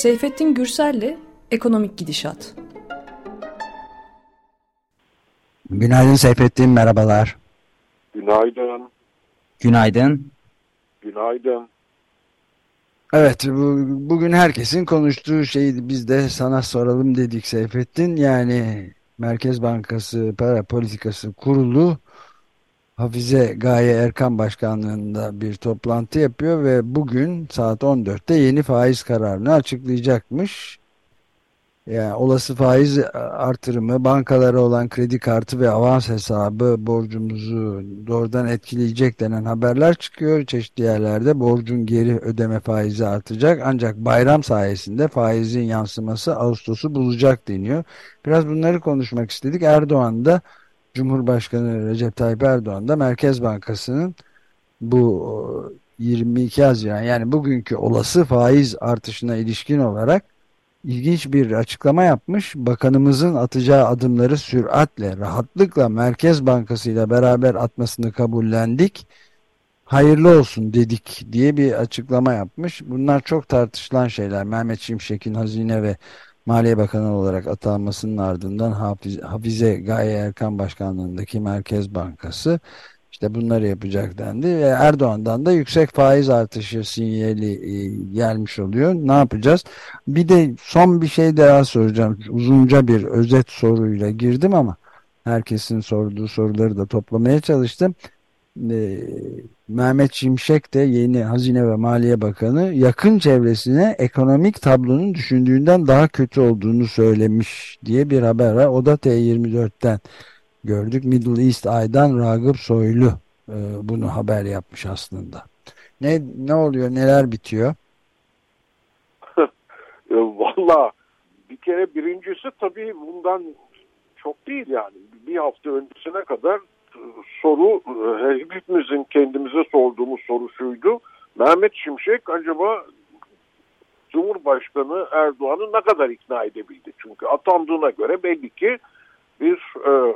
Seyfettin Gürsel'le Ekonomik Gidişat. Günaydın Seyfettin, merhabalar. Günaydın. Günaydın. Günaydın. Evet, bu, bugün herkesin konuştuğu şeyi biz de sana soralım dedik Seyfettin. Yani Merkez Bankası Para Politikası Kurulu Hafize Gaye Erkan Başkanlığında bir toplantı yapıyor ve bugün saat 14'te yeni faiz kararını açıklayacakmış. Yani olası faiz artırımı, bankalara olan kredi kartı ve avans hesabı borcumuzu doğrudan etkileyecek denen haberler çıkıyor. Çeşitli yerlerde borcun geri ödeme faizi artacak. Ancak bayram sayesinde faizin yansıması Ağustos'u bulacak deniyor. Biraz bunları konuşmak istedik. Erdoğan da Cumhurbaşkanı Recep Tayyip Erdoğan da Merkez Bankası'nın bu 22 Haziran yani bugünkü olası faiz artışına ilişkin olarak ilginç bir açıklama yapmış. Bakanımızın atacağı adımları süratle, rahatlıkla Merkez Bankası ile beraber atmasını kabullendik. Hayırlı olsun dedik diye bir açıklama yapmış. Bunlar çok tartışılan şeyler. Mehmet Şimşek'in hazine ve Maliye Bakanı olarak atanmasının ardından Hafize, Hafize Gaye Erkan Başkanlığındaki Merkez Bankası işte bunları yapacak dendi ve Erdoğan'dan da yüksek faiz artışı sinyali e, gelmiş oluyor. Ne yapacağız? Bir de son bir şey daha soracağım. Uzunca bir özet soruyla girdim ama herkesin sorduğu soruları da toplamaya çalıştım. Ee, Mehmet Şimşek de yeni Hazine ve Maliye Bakanı yakın çevresine ekonomik tablonun düşündüğünden daha kötü olduğunu söylemiş diye bir haber var. O da T24'ten gördük. Middle East Ay'dan Ragıp Soylu e, bunu haber yapmış aslında. Ne ne oluyor? Neler bitiyor? Valla bir kere birincisi tabii bundan çok değil yani. Bir hafta öncesine kadar soru e, hepimizin kendimize sorduğumuz soru şuydu. Mehmet Şimşek acaba Cumhurbaşkanı Erdoğan'ı ne kadar ikna edebildi? Çünkü atandığına göre belli ki bir e,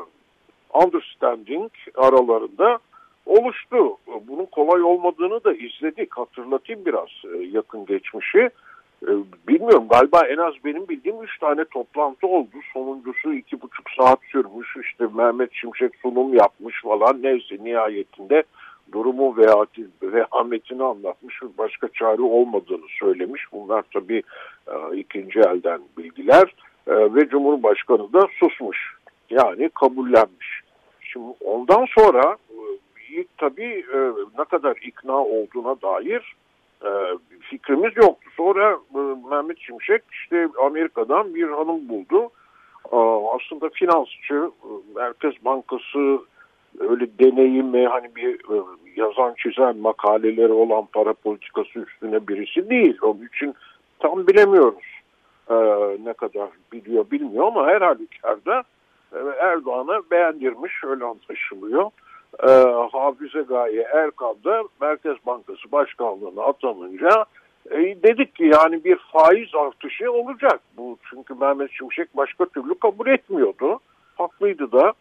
understanding aralarında oluştu. Bunun kolay olmadığını da izledik. Hatırlatayım biraz e, yakın geçmişi. E, bilmiyorum galiba en az benim bildiğim üç tane toplantı oldu. Sonuncusu iki buçuk saat sürmüş. İşte Mehmet Şimşek sunum yapmış falan. Neyse nihayetinde durumu veya vehametini anlatmış. Başka çare olmadığını söylemiş. Bunlar tabii e, ikinci elden bilgiler. Ve Cumhurbaşkanı da susmuş. Yani kabullenmiş. Şimdi ondan sonra ilk tabii ne kadar ikna olduğuna dair e, fikrimiz yoktu. Sonra e, Mehmet Şimşek işte Amerika'dan bir hanım buldu. E, aslında finansçı, e, Merkez Bankası öyle deneyimi hani bir e, yazan çizen makaleleri olan para politikası üstüne birisi değil. Onun için tam bilemiyoruz e, ne kadar biliyor bilmiyor ama her halükarda e, Erdoğan'a beğendirmiş öyle anlaşılıyor e, Hafize Gaye Erkan da Merkez Bankası Başkanlığı'na atanınca e, dedik ki yani bir faiz artışı olacak. Bu çünkü Mehmet Şimşek başka türlü kabul etmiyordu. Haklıydı da.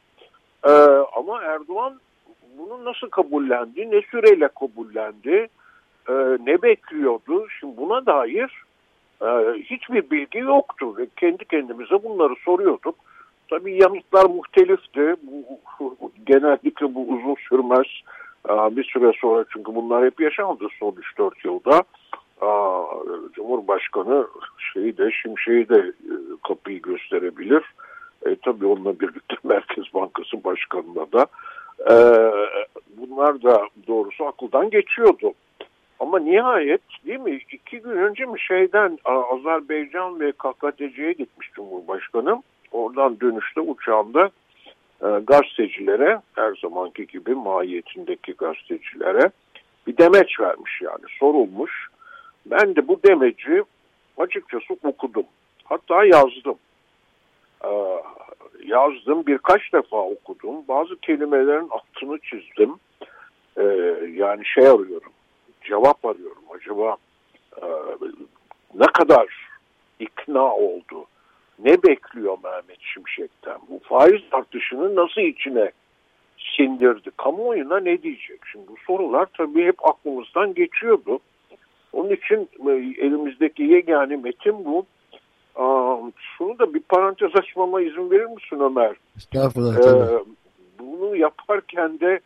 E, ama Erdoğan bunu nasıl kabullendi, ne süreyle kabullendi, e, ne bekliyordu? Şimdi buna dair e, hiçbir bilgi yoktu ve kendi kendimize bunları soruyorduk. Tabii yanıtlar muhtelifti. Bu, genellikle bu uzun sürmez. Bir süre sonra çünkü bunlar hep yaşandı son 3-4 yılda. Cumhurbaşkanı şeyi de şimşeği de e, kapıyı gösterebilir. E, tabii onunla birlikte Merkez Bankası Başkanı'na da. E, bunlar da doğrusu akıldan geçiyordu. Ama nihayet değil mi iki gün önce mi şeyden Azerbaycan ve KKTC'ye gitmiş Cumhurbaşkanı. Oradan dönüşte uçağında e, gazetecilere her zamanki gibi mahiyetindeki gazetecilere bir demeç vermiş yani sorulmuş. Ben de bu demeci açıkçası okudum. Hatta yazdım. Ee, yazdım birkaç defa okudum. Bazı kelimelerin altını çizdim. Ee, yani şey arıyorum. Cevap arıyorum. Acaba e, ne kadar ikna oldu? Ne bekliyor Mehmet Şimşek'ten? Bu faiz artışını nasıl içine sindirdi? Kamuoyuna ne diyecek? Şimdi bu sorular tabii hep aklımızdan geçiyordu. Onun için e, elimizdeki yegane metin bu. Şunu da bir parantez açmama izin verir misin Ömer? Estağfurullah. Ee, bunu yaparken de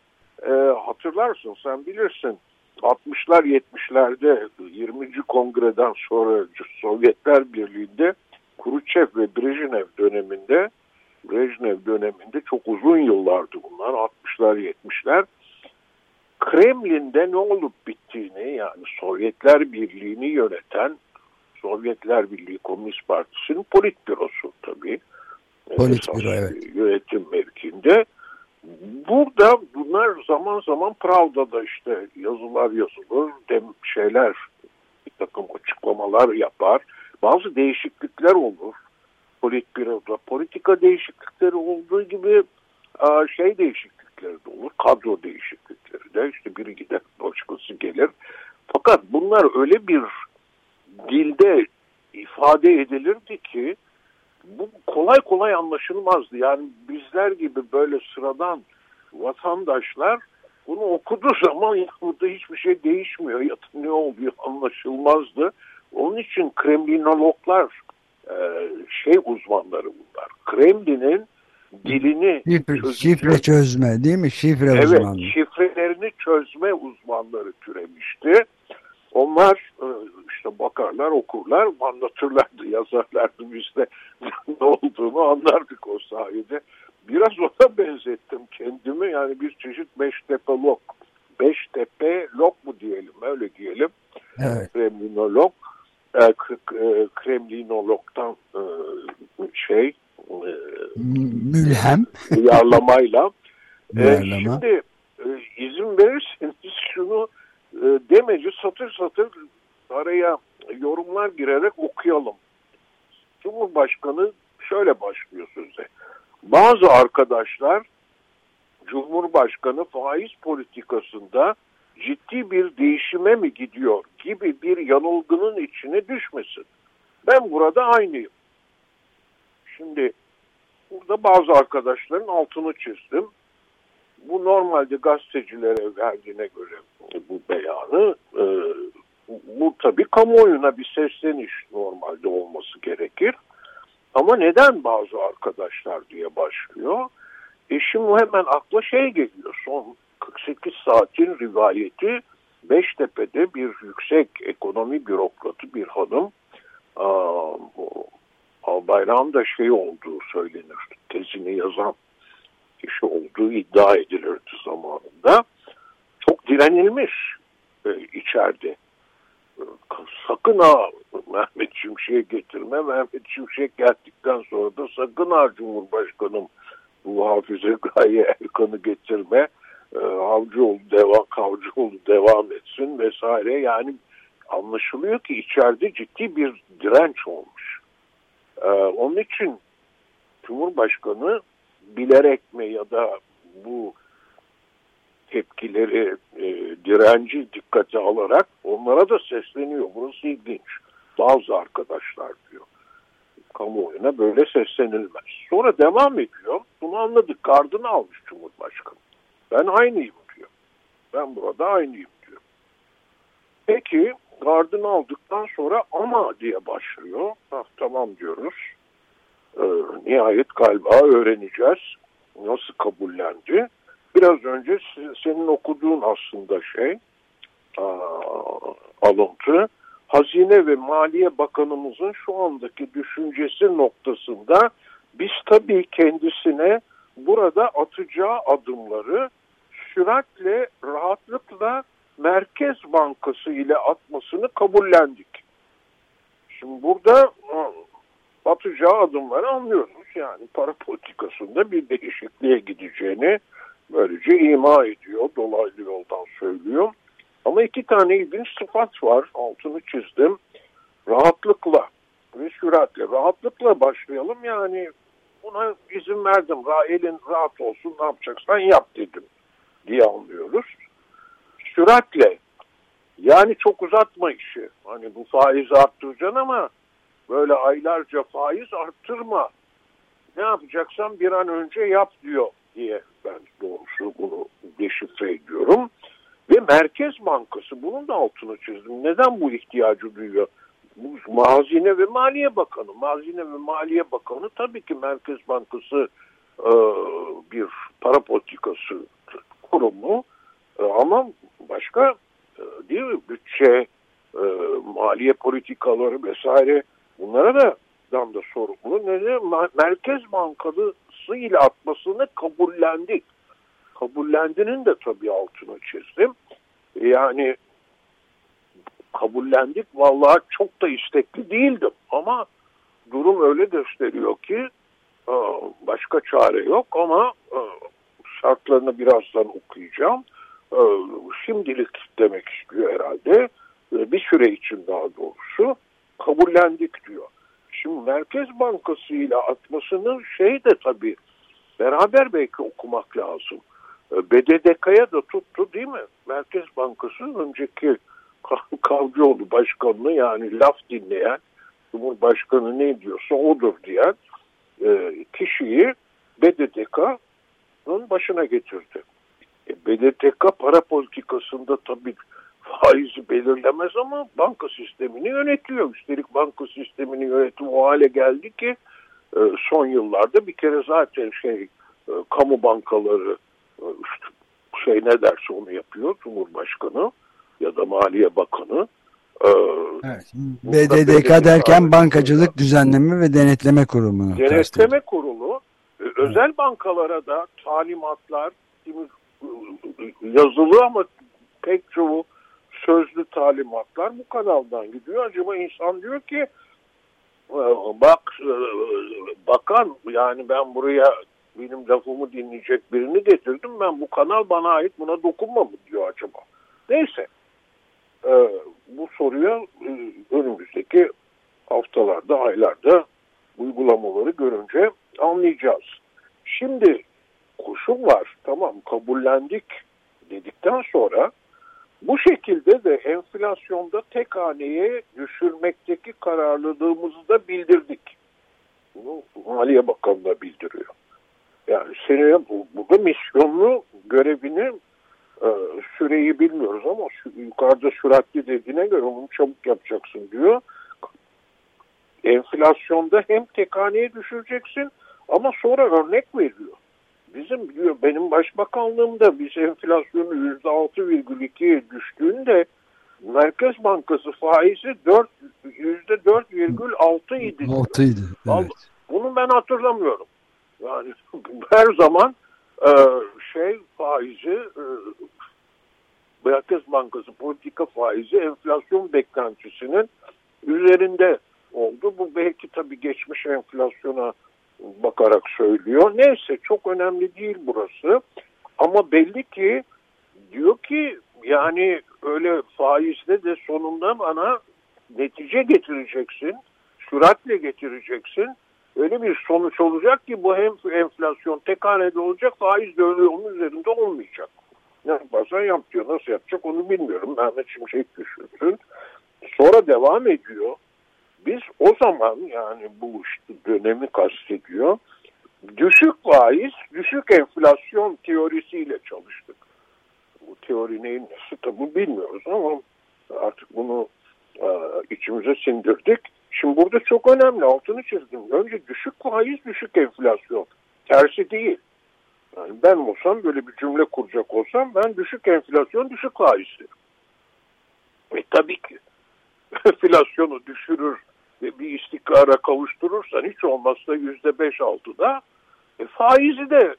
e, hatırlarsın sen bilirsin 60'lar 70'lerde 20. kongreden sonra Sovyetler Birliği'nde Khrushchev ve Brejnev döneminde Brejnev döneminde çok uzun yıllardı bunlar 60'lar 70'ler Kremlin'de ne olup bittiğini yani Sovyetler Birliği'ni yöneten Sovyetler Birliği Komünist Partisi'nin politbürosu tabii. Politbüro evet. Yönetim mevkinde. Burada bunlar zaman zaman Pravda'da işte yazılar yazılır, dem şeyler, bir takım açıklamalar yapar. Bazı değişiklikler olur politbüroda. Politika değişiklikleri olduğu gibi şey değişiklikleri de olur. Kadro değişiklikleri de işte biri gider başkası gelir. Fakat bunlar öyle bir dilde ifade edilirdi ki bu kolay kolay anlaşılmazdı. Yani bizler gibi böyle sıradan vatandaşlar bunu okuduğu zaman ya burada hiçbir şey değişmiyor ya ne oluyor anlaşılmazdı. Onun için Kremlinologlar e, şey uzmanları bunlar. Kremlin'in dilini şifre, çözücü, şifre çözme değil mi? Şifre evet, uzmanları. şifrelerini çözme uzmanları türemişti. Onlar e, işte bakarlar, okurlar, anlatırlardı, yazarlardı. Biz de ne olduğunu anlardık o sayede. Biraz ona benzettim kendimi. Yani bir çeşit Beştepe lok. Beştepe lok mu diyelim, öyle diyelim. Evet. Kremlinolog. E, Kremlinolog'dan e, şey e, mülhem uyarlamayla. e, şimdi e, izin verirseniz şunu e, demeci satır satır araya yorumlar girerek okuyalım. Cumhurbaşkanı şöyle başlıyor söze. Bazı arkadaşlar Cumhurbaşkanı faiz politikasında ciddi bir değişime mi gidiyor gibi bir yanılgının içine düşmesin. Ben burada aynıyım. Şimdi burada bazı arkadaşların altını çizdim. Bu normalde gazetecilere verdiğine göre bu beyanı e, bu tabii kamuoyuna bir sesleniş normalde olması gerekir. Ama neden bazı arkadaşlar diye başlıyor. E şimdi hemen akla şey geliyor. Son 48 saatin rivayeti Beştepe'de bir yüksek ekonomi bürokratı bir hanım Albayrak'ın da şey olduğu söylenir. Tezini yazan kişi olduğu iddia edilirdi zamanında. Çok direnilmiş e, içeride. Sakın ha Mehmet Şimşek'e getirme. Mehmet Şimşek geldikten sonra da sakın ha Cumhurbaşkanım bu hafize gaye Erkan'ı getirme e, Avcıoğlu devam, Kavcıoğlu devam etsin vesaire. Yani anlaşılıyor ki içeride ciddi bir direnç olmuş. E, onun için Cumhurbaşkanı bilerek mi ya da bu tepkileri, e, direnci dikkate alarak onlara da sesleniyor. Burası ilginç. Bazı arkadaşlar diyor. Kamuoyuna böyle seslenilmez. Sonra devam ediyor. Bunu anladık. Gardını almış Cumhurbaşkanı. Ben aynıyım diyor. Ben burada aynıyım diyor. Peki gardını aldıktan sonra ama diye başlıyor. Ah, tamam diyoruz. Ee, nihayet galiba öğreneceğiz. Nasıl kabullendi? Biraz önce senin okuduğun aslında şey alıntı. Hazine ve Maliye Bakanımızın şu andaki düşüncesi noktasında biz tabii kendisine burada atacağı adımları süratle, rahatlıkla Merkez Bankası ile atmasını kabullendik. Şimdi burada atacağı adımları anlıyoruz. Yani para politikasında bir değişikliğe gideceğini böylece ima ediyor, dolaylı yoldan söylüyor. Ama iki tane ilginç sıfat var, altını çizdim. Rahatlıkla ve süratle. Rahatlıkla başlayalım yani buna izin verdim. Elin rahat olsun ne yapacaksan yap dedim diye anlıyoruz. Süratle yani çok uzatma işi. Hani bu faiz arttıracaksın ama böyle aylarca faiz arttırma. Ne yapacaksan bir an önce yap diyor diye ben doğrusu bunu deşifre ediyorum. Ve Merkez Bankası bunun da altını çizdim. Neden bu ihtiyacı duyuyor? Bu Hazine ve Maliye Bakanı. Hazine ve Maliye Bakanı tabii ki Merkez Bankası e, bir para politikası kurumu e, ama başka e, değil mi bütçe, e, maliye politikaları vesaire bunlara da dan da sorumlu. Neden? Merkez Bankası ile atmasını kabullendik. Kabullendiğinin de tabii altını çizdim. Yani kabullendik. Vallahi çok da istekli değildim ama durum öyle gösteriyor ki e, başka çare yok ama e, şartlarını birazdan okuyacağım. E, şimdilik demek istiyor herhalde. Bir süre için daha doğrusu kabullendik diyor. Şimdi Merkez Bankası ile atmasını şey de tabii beraber belki okumak lazım. BDDK'ya da tuttu değil mi? Merkez Bankası önceki Kavcıoğlu başkanını yani laf dinleyen Cumhurbaşkanı ne diyorsa odur diyen e, kişiyi BDDK'nın başına getirdi. E, BDDK para politikasında tabii faizi belirlemez ama banka sistemini yönetiyor. Üstelik banka sistemini yönetim o hale geldi ki e, son yıllarda bir kere zaten şey e, kamu bankaları e, şey ne derse onu yapıyor Cumhurbaşkanı ya da Maliye Bakanı. Ee, evet. BDDK derken Bankacılık Düzenleme ve Denetleme Kurumu. Denetleme Kurulu e, özel bankalara da talimatlar yazılı ama pek çoğu sözlü talimatlar bu kanaldan gidiyor. Acaba insan diyor ki e, bak e, bakan yani ben buraya benim lafımı dinleyecek birini getirdim ben bu kanal bana ait buna dokunma mı diyor acaba. Neyse e, bu soruya e, önümüzdeki haftalarda, aylarda uygulamaları görünce anlayacağız. Şimdi koşul var, tamam kabullendik dedikten sonra bu şekilde de enflasyonda tek haneye düşürmekteki kararlılığımızı da bildirdik. Bunu Maliye Bakanı bildiriyor. Yani bu, burada misyonlu görevini süreyi bilmiyoruz ama yukarıda süratli dediğine göre onu çabuk yapacaksın diyor. Enflasyonda hem tek haneye düşüreceksin ama sonra örnek veriyor. Bizim diyor benim başbakanlığımda biz enflasyonu yüzde altı virgül ikiye düştüğünde Merkez Bankası faizi dört yüzde dört virgül altı idi. Altıydı. Evet. Bunu ben hatırlamıyorum. Yani her zaman e, şey faizi Merkez Bankası politika faizi enflasyon beklentisinin üzerinde oldu. Bu belki tabii geçmiş enflasyona bakarak söylüyor. Neyse çok önemli değil burası. Ama belli ki diyor ki yani öyle faizde de sonunda bana netice getireceksin, süratle getireceksin. Öyle bir sonuç olacak ki bu hem enflasyon tek hanede olacak, faiz de onun üzerinde olmayacak. Ne yaparsan yap diyor. Nasıl yapacak onu bilmiyorum. Mehmet Şimşek düşünsün. Sonra devam ediyor. Biz o zaman yani bu işte dönemi kastediyor. Düşük faiz, düşük enflasyon teorisiyle çalıştık. Bu teori neyin nesi tabi bilmiyoruz ama artık bunu e, içimize sindirdik. Şimdi burada çok önemli altını çizdim. Önce düşük faiz, düşük enflasyon. Tersi değil. Yani ben olsam böyle bir cümle kuracak olsam ben düşük enflasyon, düşük faiz derim. Tabii ki enflasyonu düşürür ve bir istikrara kavuşturursan hiç olmazsa yüzde beş altıda e, faizi de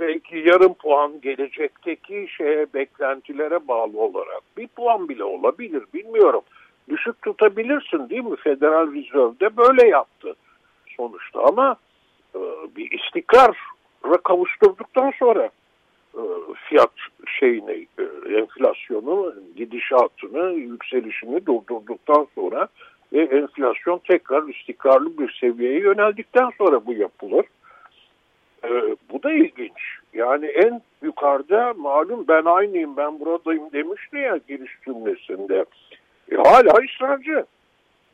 belki yarım puan gelecekteki şeye beklentilere bağlı olarak bir puan bile olabilir bilmiyorum. Düşük tutabilirsin değil mi? Federal Reserve'de böyle yaptı sonuçta ama e, bir istikrar kavuşturduktan sonra e, fiyat şeyini, e, enflasyonu, gidişatını, yükselişini durdurduktan sonra ve enflasyon tekrar istikrarlı bir seviyeye yöneldikten sonra bu yapılır. E, bu da ilginç. Yani en yukarıda malum ben aynıyım, ben buradayım demişti ya giriş cümlesinde. E, hala ısrarcı.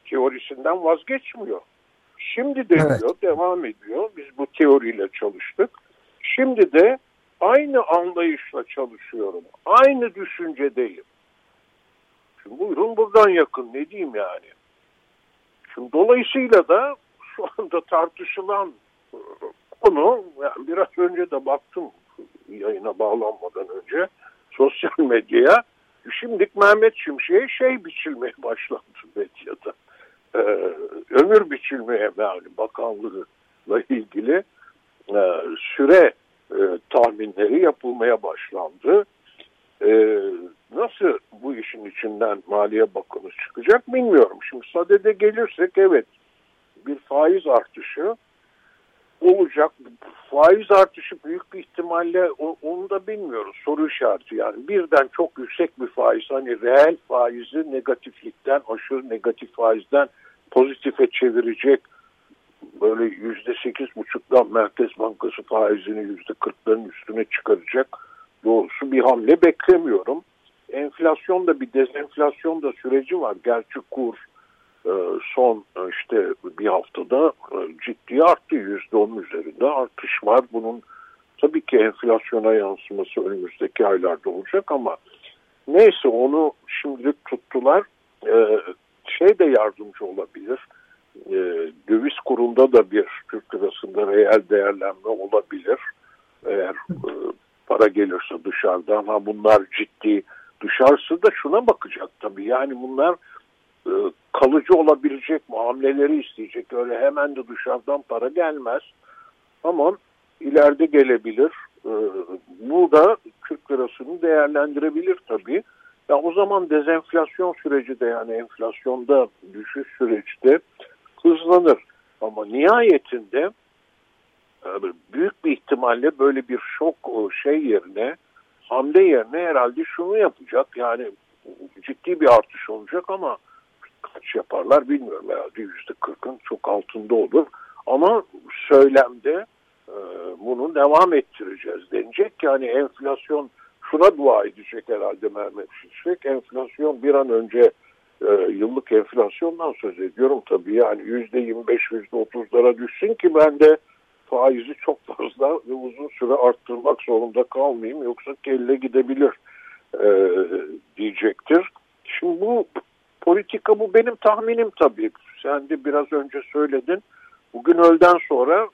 Teorisinden vazgeçmiyor. Şimdi de evet. devam ediyor. Biz bu teoriyle çalıştık. Şimdi de aynı anlayışla çalışıyorum. Aynı düşüncedeyim. Şimdi buyurun buradan yakın ne diyeyim yani. Şimdi dolayısıyla da şu anda tartışılan konu yani biraz önce de baktım Mehmet Şimşek'e şey biçilmeye başlandı medyada. Ee, ömür biçilmeye yani bakanlığıyla ilgili e, süre e, tahminleri yapılmaya başlandı. E, nasıl bu işin içinden Maliye Bakanı çıkacak bilmiyorum. Şimdi sadede gelirsek evet bir faiz artışı olacak. Faiz artışı büyük bir ihtimalle onu da bilmiyoruz. Soru işareti yani. Birden çok yüksek bir faiz hani reel faizi negatiflikten aşırı negatif faizden pozitife çevirecek böyle yüzde sekiz buçuktan Merkez Bankası faizini yüzde kırkların üstüne çıkaracak doğrusu bir hamle beklemiyorum. Enflasyon da bir dezenflasyon da süreci var. Gerçi kur e, son e, işte bir haftada e, ciddi arttı. Yüzde onun üzerinde artış var. Bunun tabii ki enflasyona yansıması önümüzdeki aylarda olacak ama neyse onu şimdilik tuttular. Şey de yardımcı olabilir. Döviz kurunda da bir Türk lirasında reel değerlenme olabilir. Eğer para gelirse dışarıdan ha bunlar ciddi dışarısı da şuna bakacak tabii yani bunlar e, kalıcı olabilecek muameleleri isteyecek öyle hemen de dışarıdan para gelmez ama ileride gelebilir. E, bu da Türk lirasını değerlendirebilir tabii. Ya o zaman dezenflasyon süreci de yani enflasyonda düşüş süreci de hızlanır. Ama nihayetinde büyük bir ihtimalle böyle bir şok şey yerine hamle yerine herhalde şunu yapacak. Yani ciddi bir artış olacak ama kaç yaparlar bilmiyorum. Herhalde yüzde kırkın çok altında olur. Ama söylemde e, bunu devam ettireceğiz denecek yani enflasyon şuna dua edecek herhalde Mehmet Şimşek enflasyon bir an önce e, yıllık enflasyondan söz ediyorum tabii yani yüzde yirmi beş yüzde otuzlara düşsün ki ben de faizi çok fazla ve uzun süre arttırmak zorunda kalmayayım yoksa kelle gidebilir e, diyecektir. Şimdi bu politika bu benim tahminim tabii. Sen de biraz önce söyledin. Bugün öğleden sonra e,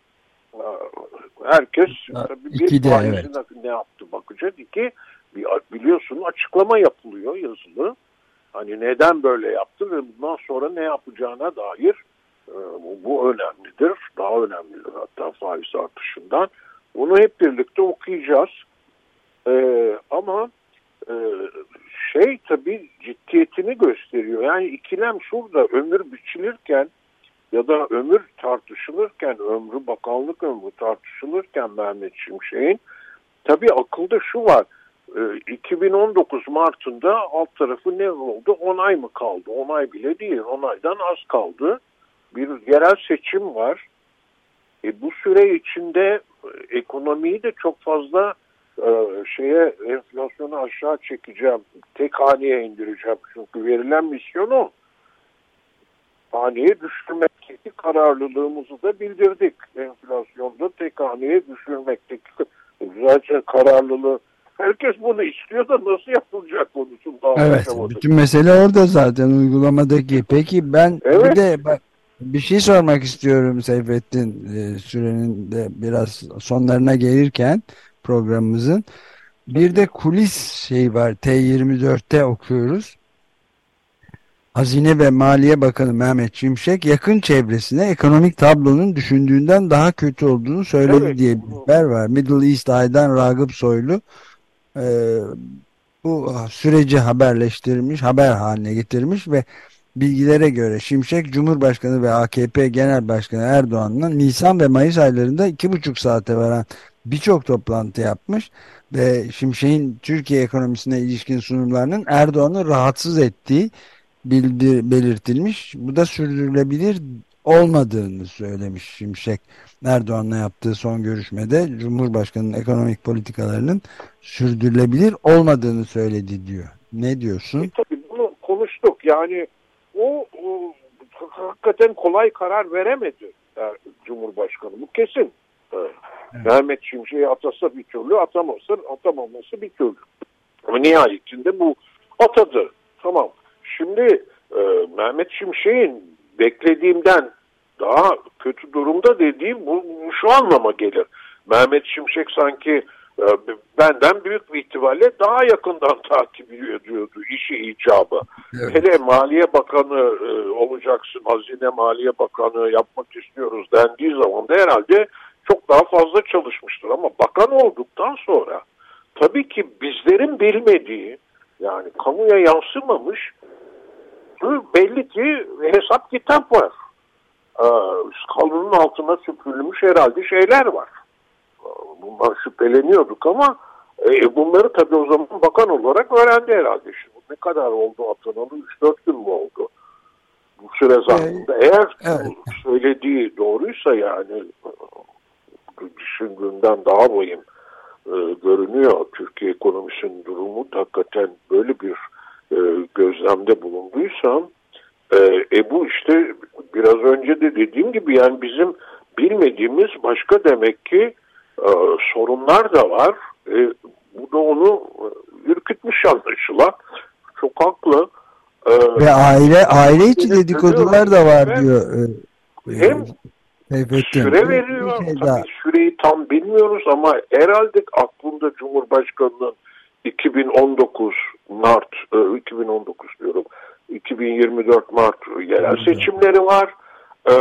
herkes tabii bir faizin evet. ne yaptı bakacak. İki biliyorsun açıklama yapılıyor yazılı. Hani neden böyle yaptı ve bundan sonra ne yapacağına dair ee, bu önemlidir. Daha önemlidir hatta faiz artışından. Bunu hep birlikte okuyacağız. Ee, ama e, şey tabii ciddiyetini gösteriyor. Yani ikilem şurada ömür biçilirken ya da ömür tartışılırken, ömrü bakanlık ömrü tartışılırken Mehmet Şimşek'in tabii akılda şu var. 2019 ee, Mart'ında alt tarafı ne oldu? 10 ay mı kaldı? 10 ay bile değil. 10 aydan az kaldı bir yerel seçim var. E, bu süre içinde e, ekonomiyi de çok fazla e, şeye enflasyonu aşağı çekeceğim, tek haneye indireceğim. Çünkü verilen misyonu haneye düşürmekteki kararlılığımızı da bildirdik. Enflasyonda tek haneye düşürmekteki zaten kararlılığı herkes bunu istiyor da nasıl yapılacak konusunda. Evet, bütün mesele orada zaten uygulamadaki. Peki ben evet. bir de bak, bir şey sormak istiyorum Seyfettin e, sürenin de biraz sonlarına gelirken programımızın. Bir de kulis şey var T24'te okuyoruz. Hazine ve Maliye Bakanı Mehmet Şimşek yakın çevresine ekonomik tablonun düşündüğünden daha kötü olduğunu söyledi evet. diye bir haber var. Middle East Ay'dan Ragıp Soylu e, bu süreci haberleştirmiş, haber haline getirmiş ve bilgilere göre Şimşek Cumhurbaşkanı ve AKP Genel Başkanı Erdoğan'la Nisan ve Mayıs aylarında iki buçuk saate varan birçok toplantı yapmış ve Şimşek'in Türkiye ekonomisine ilişkin sunumlarının Erdoğan'ı rahatsız ettiği bildir, belirtilmiş. Bu da sürdürülebilir olmadığını söylemiş Şimşek Erdoğan'la yaptığı son görüşmede Cumhurbaşkanı'nın ekonomik politikalarının sürdürülebilir olmadığını söyledi diyor. Ne diyorsun? E, tabii bunu konuştuk. Yani o, o hakikaten kolay karar veremedi yani Cumhurbaşkanı. Bu kesin. Evet. Mehmet Şimşek'i atasa bir türlü, ataması, atamaması bir türlü. Ama nihayetinde bu atadı. Tamam. Şimdi e, Mehmet Şimşek'in beklediğimden daha kötü durumda dediğim bu, şu anlama gelir. Mehmet Şimşek sanki e, benden büyük bir ihtimalle daha yakından takip ediyordu işi icabı. Evet. Hele Maliye Bakanı e, olacaksın, Hazine Maliye Bakanı yapmak istiyoruz dendiği zaman da herhalde çok daha fazla çalışmıştır. Ama bakan olduktan sonra tabii ki bizlerin bilmediği yani kamuya yansımamış belli ki hesap kitap var. Ee, kalının altına süpürülmüş herhalde şeyler var. Bundan şüpheleniyorduk ama e, bunları tabii o zaman bakan olarak öğrendi herhalde. Şimdi ne kadar oldu atanalı? 3-4 gün mü oldu? Bu süre zarfında. Ee, Eğer evet. söylediği doğruysa yani düşündüğünden daha vahim e, görünüyor. Türkiye ekonomisinin durumu hakikaten böyle bir e, gözlemde bulunduysam e, e bu işte biraz önce de dediğim gibi yani bizim bilmediğimiz başka demek ki e, sorunlar da var. E, bu da onu ürkütmüş anlaşılan. Çok haklı. E, Ve aile aile içi dedikodular da var diyor. E, hem Seyfettin. Süre veriyor. Şey Tabii daha. süreyi tam bilmiyoruz ama herhalde aklımda Cumhurbaşkanı'nın 2019 Mart, 2019 e, diyorum, 2024 Mart yerel seçimleri var. Ee,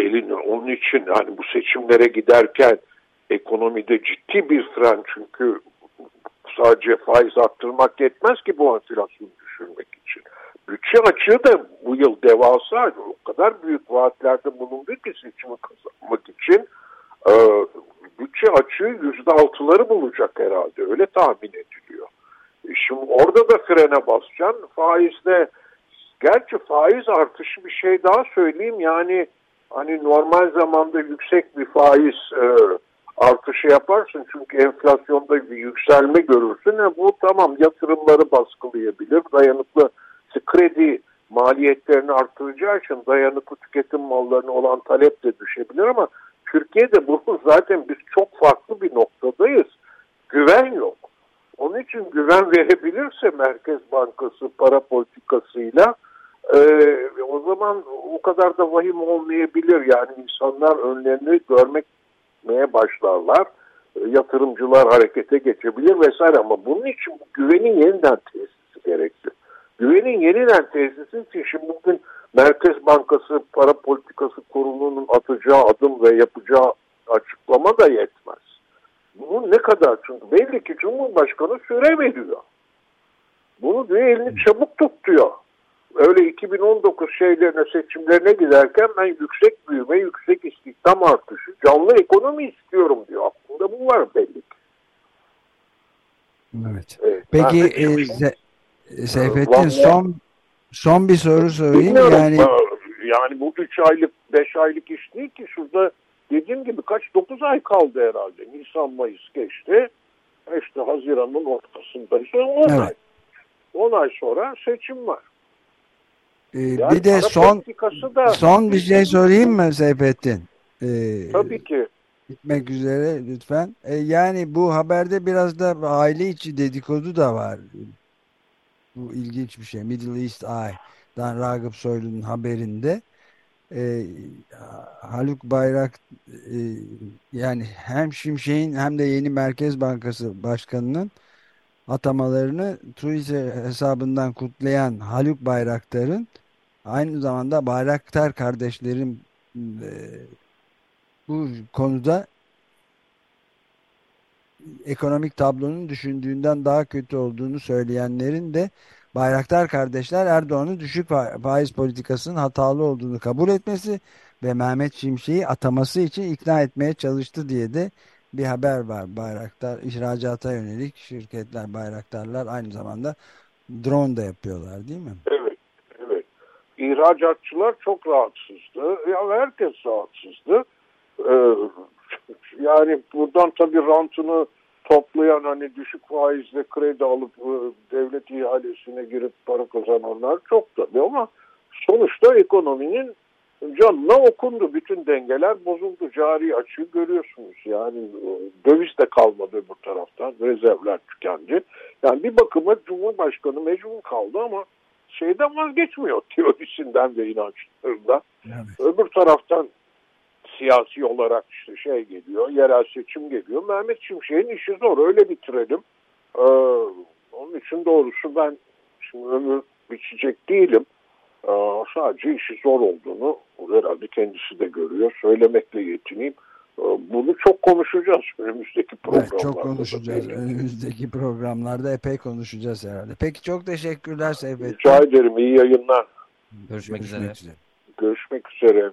elin onun için hani bu seçimlere giderken ekonomide ciddi bir fren çünkü sadece faiz arttırmak yetmez ki bu enflasyonu düşürmek için. Bütçe açığı da bu yıl devasa o kadar büyük vaatlerde bulundu ki seçimi kazanmak için e, bütçe açığı yüzde altıları bulacak herhalde öyle tahmin ediliyor. Şimdi orada da frene basacaksın faizde gerçi faiz artışı bir şey daha söyleyeyim yani hani normal zamanda yüksek bir faiz e, artışı yaparsın çünkü enflasyonda bir yükselme görürsün. E, bu tamam yatırımları baskılayabilir dayanıklı kredi maliyetlerini artıracağı için dayanıklı tüketim mallarına olan talep de düşebilir ama Türkiye'de bunun zaten biz çok farklı bir noktadayız. Güven yok. Onun için güven verebilirse Merkez Bankası para politikasıyla e, o zaman o kadar da vahim olmayabilir. Yani insanlar önlerini görmeye başlarlar. E, yatırımcılar harekete geçebilir vesaire ama bunun için güvenin yeniden tesisi gerekli. Güvenin yeniden tesisi için şimdi bugün Merkez Bankası Para Politikası Kurulu'nun atacağı adım ve yapacağı açıklama da yetmez. Bunun ne kadar çünkü belli ki Cumhurbaşkanı süre veriyor. Bunu diyor elini çabuk tut diyor. Öyle 2019 şeylerine seçimlerine giderken ben yüksek büyüme, yüksek istihdam artışı, canlı ekonomi istiyorum diyor. Aklında bu var belli ki. Evet. evet Peki e, Seyfettin son son bir soru sorayım. Yani yani bu 3 aylık 5 aylık iş değil ki şurada dediğim gibi kaç 9 ay kaldı herhalde. Nisan Mayıs geçti. İşte Haziran'ın ortasındayız. 10 evet. ay. 10 ay sonra seçim var. Ee, yani bir de son da, son bir şey sorayım mı Seyfettin? Ee, Tabii ki. Bitmek üzere lütfen. Ee, yani bu haberde biraz da aile içi dedikodu da var. Bu ilginç bir şey. Middle East Eye'dan Ragıp Soylu'nun haberinde e, Haluk Bayrak e, yani hem Şimşek'in hem de yeni Merkez Bankası Başkanı'nın atamalarını Twitter hesabından kutlayan Haluk Bayraktar'ın aynı zamanda Bayraktar kardeşlerim e, bu konuda ekonomik tablonun düşündüğünden daha kötü olduğunu söyleyenlerin de Bayraktar kardeşler Erdoğan'ın düşük faiz politikasının hatalı olduğunu kabul etmesi ve Mehmet Şimşek'i ataması için ikna etmeye çalıştı diye de bir haber var. Bayraktar ihracata yönelik şirketler, bayraktarlar aynı zamanda drone da yapıyorlar değil mi? Evet, evet. İhracatçılar çok rahatsızdı. Ya herkes rahatsızdı. Ee, yani buradan tabii rantını toplayan hani düşük faizle kredi alıp e, devlet ihalesine girip para kazananlar çok tabii ama sonuçta ekonominin canına okundu. Bütün dengeler bozuldu. Cari açığı görüyorsunuz. Yani döviz de kalmadı bu taraftan. Rezervler tükendi. Yani bir bakıma Cumhurbaşkanı mecbur kaldı ama şeyden vazgeçmiyor teorisinden ve inançlarından. Evet. Öbür taraftan siyasi olarak işte şey geliyor, yerel seçim geliyor. Mehmet Şimşek'in işi zor, öyle bitirelim. Ee, onun için doğrusu ben şimdi ömür biçecek değilim. Ee, sadece işi zor olduğunu herhalde kendisi de görüyor. Söylemekle yetineyim. Ee, bunu çok konuşacağız önümüzdeki programlarda. Evet, çok konuşacağız. Önümüzdeki programlarda epey konuşacağız herhalde. Peki çok teşekkürler Seyfettin. Rica ederim. İyi yayınlar. Görüşmek, Görüşmek üzere. üzere. Görüşmek üzere.